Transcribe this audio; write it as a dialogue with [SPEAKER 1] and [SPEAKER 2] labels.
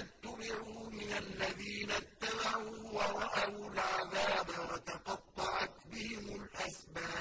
[SPEAKER 1] اتبعوا من الذين اتبعوا ورأوا العذاب وتقطعت بهم الأسباب.